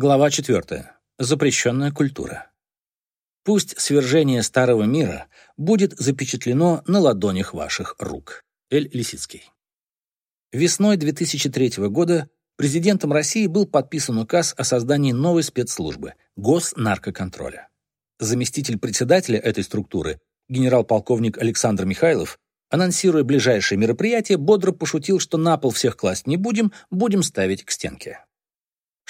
Глава 4. Запрещенная культура. Пусть свержение старого мира будет запечатлено на ладонях ваших рук. Эль Лисицкий. Весной 2003 года президентом России был подписан указ о создании новой спецслужбы – Госнаркоконтроля. Заместитель председателя этой структуры, генерал-полковник Александр Михайлов, анонсируя ближайшее мероприятие, бодро пошутил, что на пол всех класть не будем, будем ставить к стенке.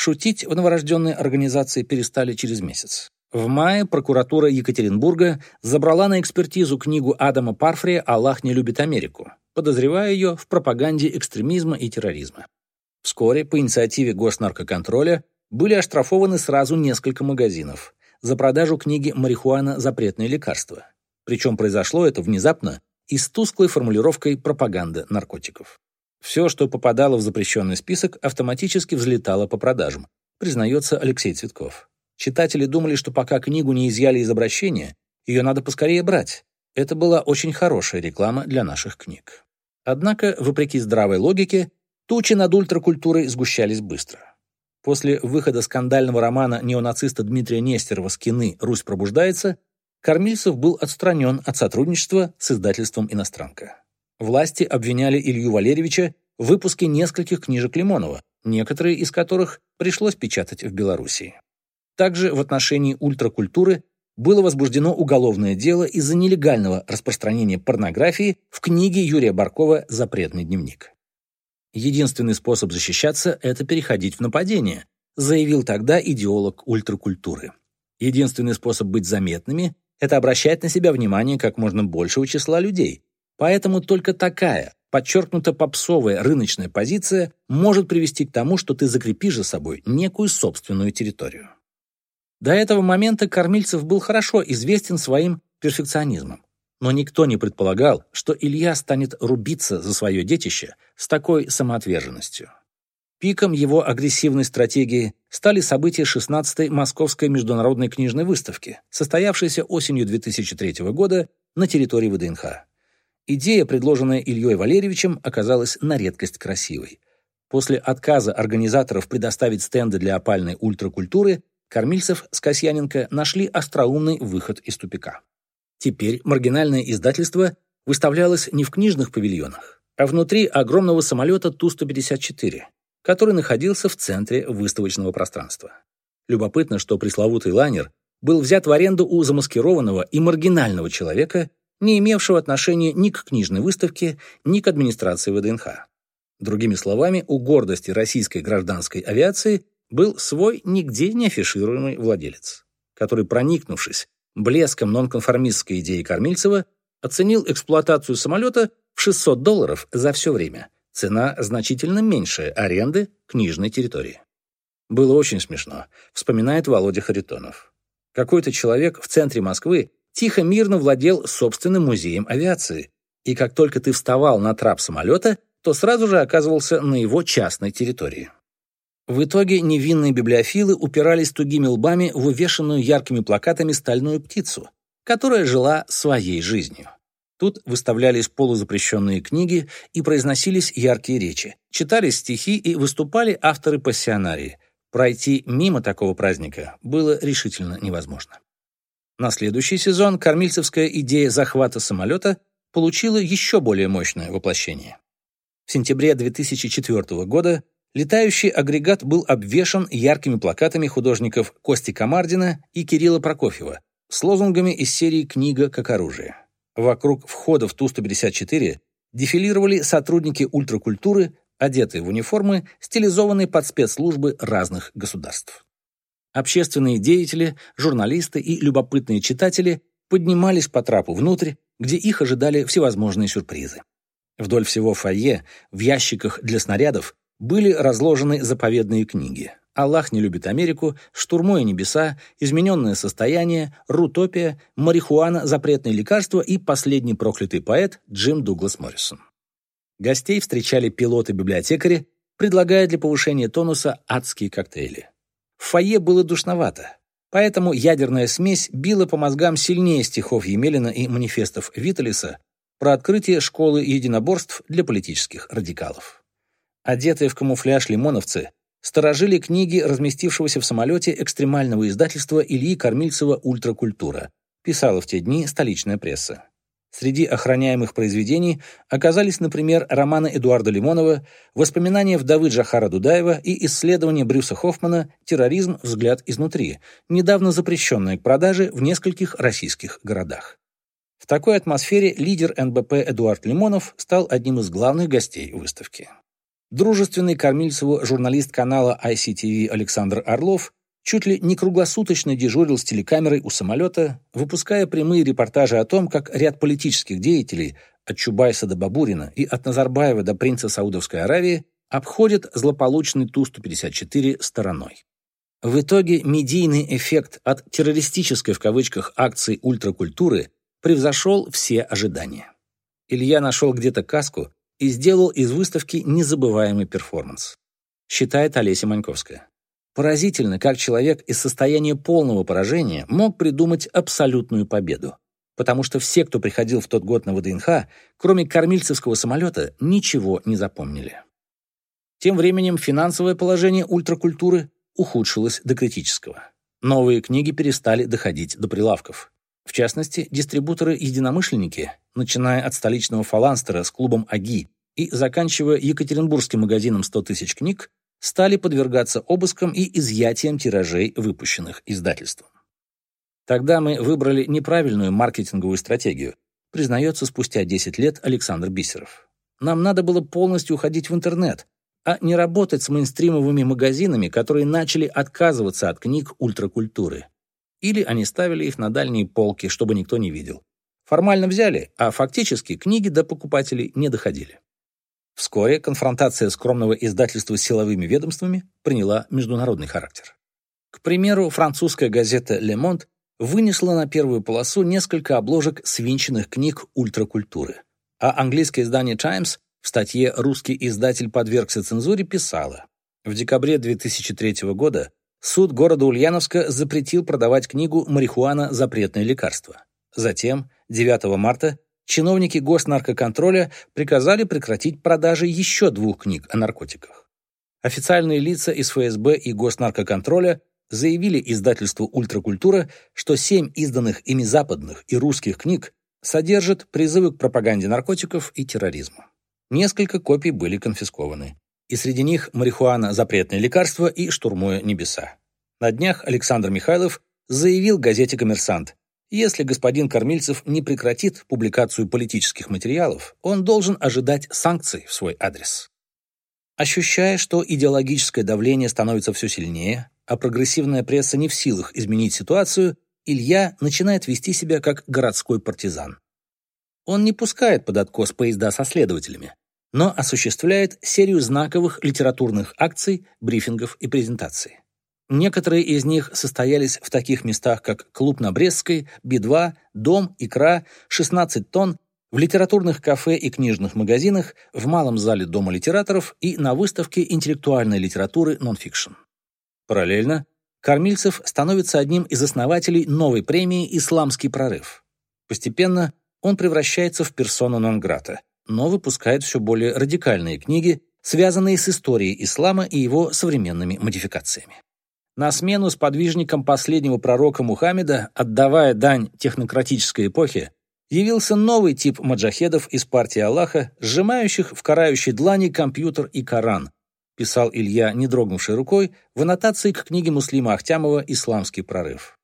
Шутить в новорожденной организации перестали через месяц. В мае прокуратура Екатеринбурга забрала на экспертизу книгу Адама Парфрия «Аллах не любит Америку», подозревая ее в пропаганде экстремизма и терроризма. Вскоре по инициативе Госнаркоконтроля были оштрафованы сразу несколько магазинов за продажу книги «Марихуана. Запретное лекарство». Причем произошло это внезапно и с тусклой формулировкой пропаганда наркотиков. Все, что попадало в запрещенный список, автоматически взлетало по продажам, признается Алексей Цветков. Читатели думали, что пока книгу не изъяли из обращения, ее надо поскорее брать. Это была очень хорошая реклама для наших книг. Однако, вопреки здравой логике, тучи над ультракультурой сгущались быстро. После выхода скандального романа неонациста Дмитрия Нестерова «Скины. Русь пробуждается» Кормильцев был отстранен от сотрудничества с издательством «Иностранка». Власти обвиняли Илью Валерьевича в выпуске нескольких книжек Лимонова, некоторые из которых пришлось печатать в Белоруссии. Также в отношении ультракультуры было возбуждено уголовное дело из-за нелегального распространения порнографии в книге Юрия Баркова «Запретный дневник». Единственный способ защищаться – это переходить в нападение, заявил тогда идеолог ультракультуры. Единственный способ быть заметными – это обращать на себя внимание как можно большего числа людей. Поэтому только такая, подчеркнуто попсовая рыночная позиция может привести к тому, что ты закрепишь за собой некую собственную территорию. До этого момента Кормильцев был хорошо известен своим перфекционизмом. Но никто не предполагал, что Илья станет рубиться за свое детище с такой самоотверженностью. Пиком его агрессивной стратегии стали события 16-й Московской международной книжной выставки, состоявшейся осенью 2003 года на территории ВДНХ. Идея, предложенная Ильей Валерьевичем, оказалась на редкость красивой. После отказа организаторов предоставить стенды для опальной ультракультуры, Кормильцев с Касьяненко нашли остроумный выход из тупика. Теперь маргинальное издательство выставлялось не в книжных павильонах, а внутри огромного самолета Ту-154, который находился в центре выставочного пространства. Любопытно, что пресловутый лайнер был взят в аренду у замаскированного и маргинального человека, не имевшего отношения ни к книжной выставке, ни к администрации ВДНХ. Другими словами, у гордости российской гражданской авиации был свой нигде не афишируемый владелец, который, проникнувшись блеском нонконформистской идеи Кормильцева, оценил эксплуатацию самолета в 600 долларов за все время. Цена значительно меньше аренды книжной территории. Было очень смешно, вспоминает Володя Харитонов. Какой-то человек в центре Москвы тихо-мирно владел собственным музеем авиации, и как только ты вставал на трап самолета, то сразу же оказывался на его частной территории. В итоге невинные библиофилы упирались тугими лбами в увешанную яркими плакатами стальную птицу, которая жила своей жизнью. Тут выставлялись полузапрещенные книги и произносились яркие речи, читались стихи и выступали авторы-пассионарии. Пройти мимо такого праздника было решительно невозможно. На следующий сезон кормильцевская идея захвата самолета получила еще более мощное воплощение. В сентябре 2004 года Летающий агрегат был обвешан яркими плакатами художников Кости Комардина и Кирилла Прокофьева с лозунгами из серии «Книга как оружие». Вокруг входа в Ту-154 дефилировали сотрудники ультракультуры, одетые в униформы, стилизованные под спецслужбы разных государств. Общественные деятели, журналисты и любопытные читатели поднимались по трапу внутрь, где их ожидали всевозможные сюрпризы. Вдоль всего фойе, в ящиках для снарядов, были разложены заповедные книги. «Аллах не любит Америку», «Штурмуя небеса», «Измененное состояние», «Рутопия», «Марихуана», «Запретные лекарства» и «Последний проклятый поэт» Джим Дуглас Моррисон. Гостей встречали пилоты-библиотекари, предлагая для повышения тонуса адские коктейли. В фойе было душновато, поэтому ядерная смесь била по мозгам сильнее стихов Емелина и манифестов Виталиса про открытие школы единоборств для политических радикалов. Одетые в камуфляж лимоновцы сторожили книги разместившегося в самолете экстремального издательства Ильи Кормильцева «Ультракультура», писала в те дни столичная пресса. Среди охраняемых произведений оказались, например, романы Эдуарда Лимонова, воспоминания вдовы Джахара Дудаева и исследования Брюса Хоффмана «Терроризм. Взгляд изнутри», недавно запрещенное к продаже в нескольких российских городах. В такой атмосфере лидер НБП Эдуард Лимонов стал одним из главных гостей выставки. Дружественный Кормильцеву журналист канала ICTV Александр Орлов чуть ли не круглосуточно дежурил с телекамерой у самолета, выпуская прямые репортажи о том, как ряд политических деятелей, от Чубайса до Бабурина и от Назарбаева до принца Саудовской Аравии, обходят злополучный Ту-154 стороной. В итоге медийный эффект от террористической в кавычках акции ультракультуры превзошел все ожидания. Илья нашел где-то каску и сделал из выставки незабываемый перформанс. Считает Олеся Маньковская. Поразительно, как человек из состояния полного поражения мог придумать абсолютную победу. Потому что все, кто приходил в тот год на ВДНХ, кроме кормильцевского самолета, ничего не запомнили. Тем временем финансовое положение ультракультуры ухудшилось до критического. Новые книги перестали доходить до прилавков. В частности, дистрибуторы-единомышленники, начиная от столичного фаланстера с клубом «Аги» и заканчивая Екатеринбургским магазином «100 тысяч книг», стали подвергаться обыскам и изъятиям тиражей, выпущенных издательством. Тогда мы выбрали неправильную маркетинговую стратегию, признается спустя 10 лет Александр Бисеров. Нам надо было полностью уходить в интернет, а не работать с мейнстримовыми магазинами, которые начали отказываться от книг ультракультуры. Или они ставили их на дальние полки, чтобы никто не видел. Формально взяли, а фактически книги до покупателей не доходили. Вскоре конфронтация скромного издательства с силовыми ведомствами приняла международный характер. К примеру, французская газета «Le Monde» вынесла на первую полосу несколько обложек свинченных книг ультракультуры, а английское издание «Times» в статье «Русский издатель подвергся цензуре» писало В декабре 2003 года Суд города Ульяновска запретил продавать книгу «Марихуана. Запретное лекарство». Затем, 9 марта, чиновники госнаркоконтроля приказали прекратить продажи еще двух книг о наркотиках. Официальные лица из ФСБ и госнаркоконтроля заявили издательству «Ультракультура», что семь изданных ими западных и русских книг содержат призывы к пропаганде наркотиков и терроризма. Несколько копий были конфискованы и среди них марихуана – запретное лекарство и штурмуя небеса. На днях Александр Михайлов заявил газете «Коммерсант», если господин Кормильцев не прекратит публикацию политических материалов, он должен ожидать санкций в свой адрес. Ощущая, что идеологическое давление становится все сильнее, а прогрессивная пресса не в силах изменить ситуацию, Илья начинает вести себя как городской партизан. Он не пускает под откос поезда со следователями, но осуществляет серию знаковых литературных акций, брифингов и презентаций. Некоторые из них состоялись в таких местах, как Клуб на Брестской, Би-2, Дом, Икра, 16 тонн, в литературных кафе и книжных магазинах, в малом зале Дома литераторов и на выставке интеллектуальной литературы «Non-fiction». Параллельно Кормильцев становится одним из основателей новой премии «Исламский прорыв». Постепенно он превращается в персону нон-грата, но выпускает все более радикальные книги, связанные с историей ислама и его современными модификациями. На смену сподвижникам последнего пророка Мухаммеда, отдавая дань технократической эпохе, явился новый тип маджахедов из партии Аллаха, сжимающих в карающей длани компьютер и Коран, писал Илья, не дрогнувшей рукой, в аннотации к книге Муслима Ахтямова «Исламский прорыв».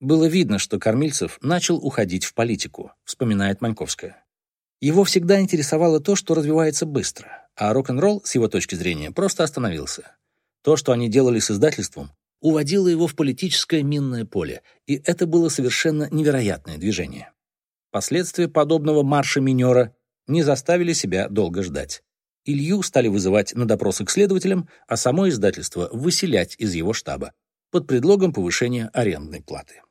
Было видно, что Кормильцев начал уходить в политику, вспоминает Маньковская. Его всегда интересовало то, что развивается быстро, а рок-н-ролл, с его точки зрения, просто остановился. То, что они делали с издательством, уводило его в политическое минное поле, и это было совершенно невероятное движение. Последствия подобного марша минера не заставили себя долго ждать. Илью стали вызывать на допросы к следователям, а само издательство выселять из его штаба под предлогом повышения арендной платы.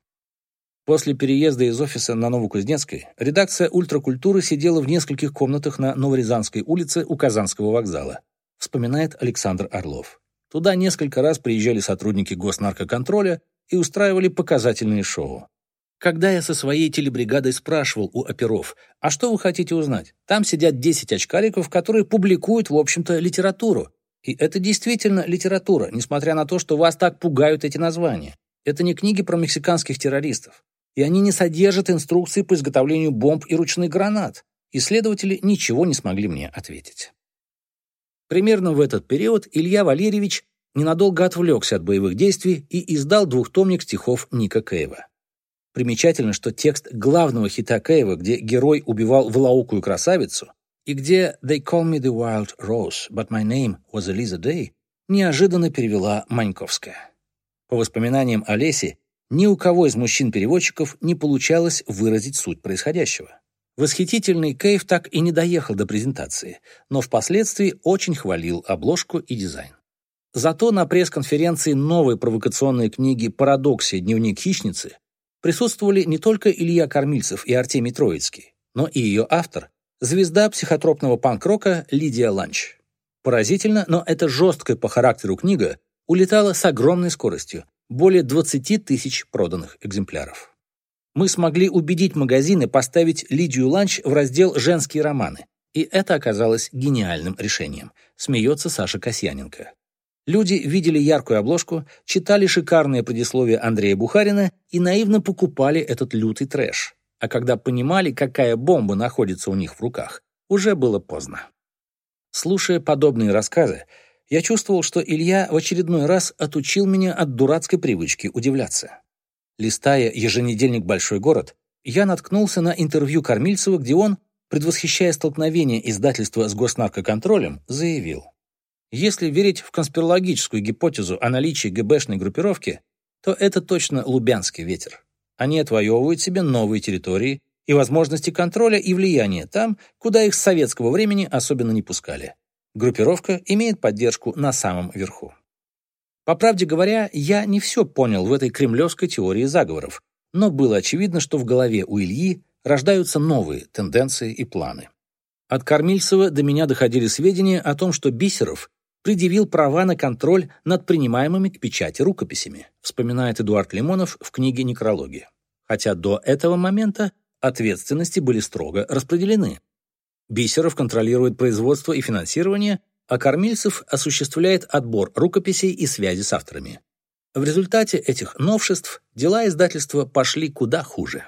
После переезда из офиса на Новокузнецкой редакция «Ультракультуры» сидела в нескольких комнатах на Новорязанской улице у Казанского вокзала, вспоминает Александр Орлов. Туда несколько раз приезжали сотрудники госнаркоконтроля и устраивали показательные шоу. Когда я со своей телебригадой спрашивал у оперов, а что вы хотите узнать? Там сидят 10 очкариков, которые публикуют, в общем-то, литературу. И это действительно литература, несмотря на то, что вас так пугают эти названия. Это не книги про мексиканских террористов. И они не содержат инструкции по изготовлению бомб и ручных гранат. Исследователи ничего не смогли мне ответить. Примерно в этот период Илья Валерьевич ненадолго отвлекся от боевых действий и издал двухтомник стихов Ника Кейва. Примечательно, что текст главного хита Кейва, где герой убивал волоокую красавицу, и где «They call me the wild rose, but my name was Eliza Day» неожиданно перевела Маньковская. По воспоминаниям Олеси, ни у кого из мужчин-переводчиков не получалось выразить суть происходящего. Восхитительный Кейв так и не доехал до презентации, но впоследствии очень хвалил обложку и дизайн. Зато на пресс-конференции новой провокационной книги «Парадоксия. Дневник хищницы» присутствовали не только Илья Кормильцев и Артемий Троицкий, но и ее автор, звезда психотропного панк-рока Лидия Ланч. Поразительно, но эта жесткая по характеру книга улетала с огромной скоростью, более 20 тысяч проданных экземпляров. Мы смогли убедить магазины поставить Лидию Ланч в раздел «Женские романы», и это оказалось гениальным решением, смеется Саша Касьяненко. Люди видели яркую обложку, читали шикарное предисловие Андрея Бухарина и наивно покупали этот лютый трэш. А когда понимали, какая бомба находится у них в руках, уже было поздно. Слушая подобные рассказы, я чувствовал, что Илья в очередной раз отучил меня от дурацкой привычки удивляться. Листая еженедельник «Большой город», я наткнулся на интервью Кормильцева, где он, предвосхищая столкновение издательства с госнаркоконтролем, заявил. Если верить в конспирологическую гипотезу о наличии ГБшной группировки, то это точно лубянский ветер. Они отвоевывают себе новые территории и возможности контроля и влияния там, куда их с советского времени особенно не пускали. Группировка имеет поддержку на самом верху. По правде говоря, я не все понял в этой кремлевской теории заговоров, но было очевидно, что в голове у Ильи рождаются новые тенденции и планы. От Кормильцева до меня доходили сведения о том, что Бисеров предъявил права на контроль над принимаемыми к печати рукописями, вспоминает Эдуард Лимонов в книге «Некрология». Хотя до этого момента ответственности были строго распределены. Бисеров контролирует производство и финансирование, а Кормильцев осуществляет отбор рукописей и связи с авторами. В результате этих новшеств дела издательства пошли куда хуже.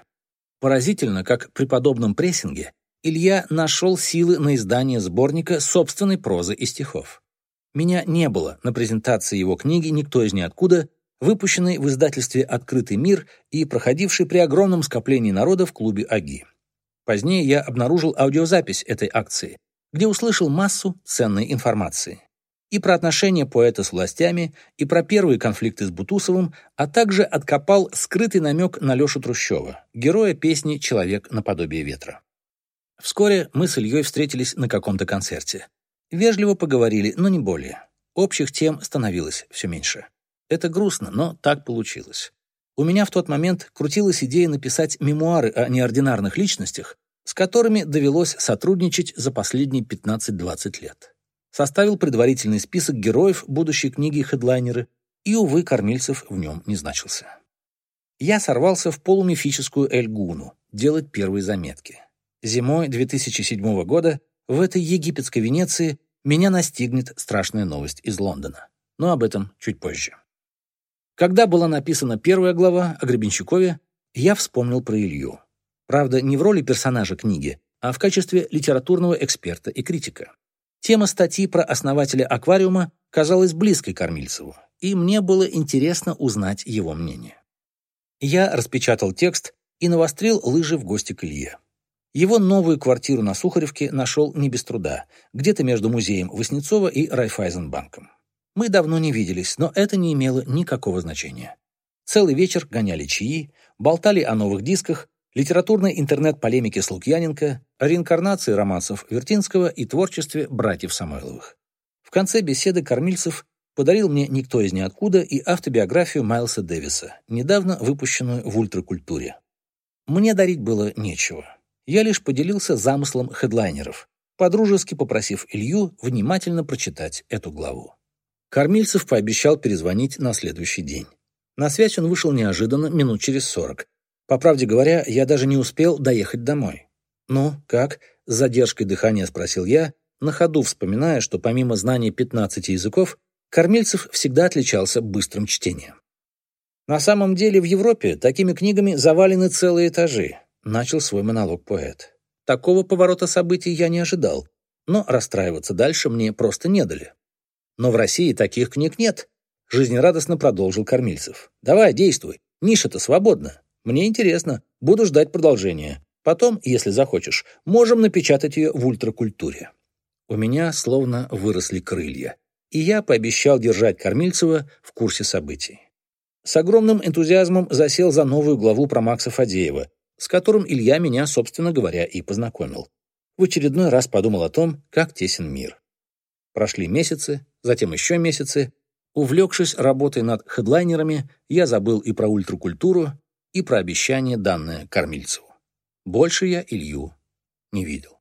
Поразительно, как при подобном прессинге Илья нашел силы на издание сборника собственной прозы и стихов. Меня не было на презентации его книги «Никто из ниоткуда», выпущенной в издательстве «Открытый мир» и проходившей при огромном скоплении народа в клубе АГИ. Позднее я обнаружил аудиозапись этой акции, где услышал массу ценной информации. И про отношения поэта с властями, и про первые конфликты с Бутусовым, а также откопал скрытый намек на Лешу Трущева, героя песни «Человек наподобие ветра». Вскоре мы с Ильей встретились на каком-то концерте. Вежливо поговорили, но не более. Общих тем становилось все меньше. Это грустно, но так получилось. У меня в тот момент крутилась идея написать мемуары о неординарных личностях, с которыми довелось сотрудничать за последние 15-20 лет. Составил предварительный список героев будущей книги «Хедлайнеры», и, увы, Кормильцев в нем не значился. Я сорвался в полумифическую Эльгуну делать первые заметки. Зимой 2007 года в этой египетской Венеции меня настигнет страшная новость из Лондона. Но об этом чуть позже. Когда была написана первая глава о Гребенщикове, я вспомнил про Илью. Правда, не в роли персонажа книги, а в качестве литературного эксперта и критика. Тема статьи про основателя аквариума казалась близкой Кормильцеву, и мне было интересно узнать его мнение. Я распечатал текст и навострил лыжи в гости к Илье. Его новую квартиру на Сухаревке нашел не без труда, где-то между музеем Васнецова и Райфайзенбанком. Мы давно не виделись, но это не имело никакого значения. Целый вечер гоняли чаи, болтали о новых дисках, литературной интернет-полемике с Лукьяненко, о реинкарнации романсов Вертинского и творчестве братьев Самойловых. В конце беседы Кормильцев подарил мне «Никто из ниоткуда» и автобиографию Майлса Дэвиса, недавно выпущенную в ультракультуре. Мне дарить было нечего. Я лишь поделился замыслом хедлайнеров, подружески попросив Илью внимательно прочитать эту главу. Кормильцев пообещал перезвонить на следующий день. На связь он вышел неожиданно, минут через сорок. По правде говоря, я даже не успел доехать домой. «Ну, как?» — с задержкой дыхания спросил я, на ходу вспоминая, что помимо знания 15 языков, Кормильцев всегда отличался быстрым чтением. На самом деле в Европе такими книгами завалены целые этажи, начал свой монолог поэт. Такого поворота событий я не ожидал, но расстраиваться дальше мне просто не дали. Но в России таких книг нет, жизнерадостно продолжил Кормильцев. Давай, действуй, ниша-то свободна. Мне интересно, буду ждать продолжения. Потом, если захочешь, можем напечатать ее в ультракультуре. У меня словно выросли крылья, и я пообещал держать Кормильцева в курсе событий. С огромным энтузиазмом засел за новую главу про Макса Фадеева, с которым Илья меня, собственно говоря, и познакомил. В очередной раз подумал о том, как тесен мир. Прошли месяцы, затем еще месяцы. Увлекшись работой над хедлайнерами, я забыл и про ультракультуру, и про обещание, данное Кормильцеву. Больше я Илью не видел.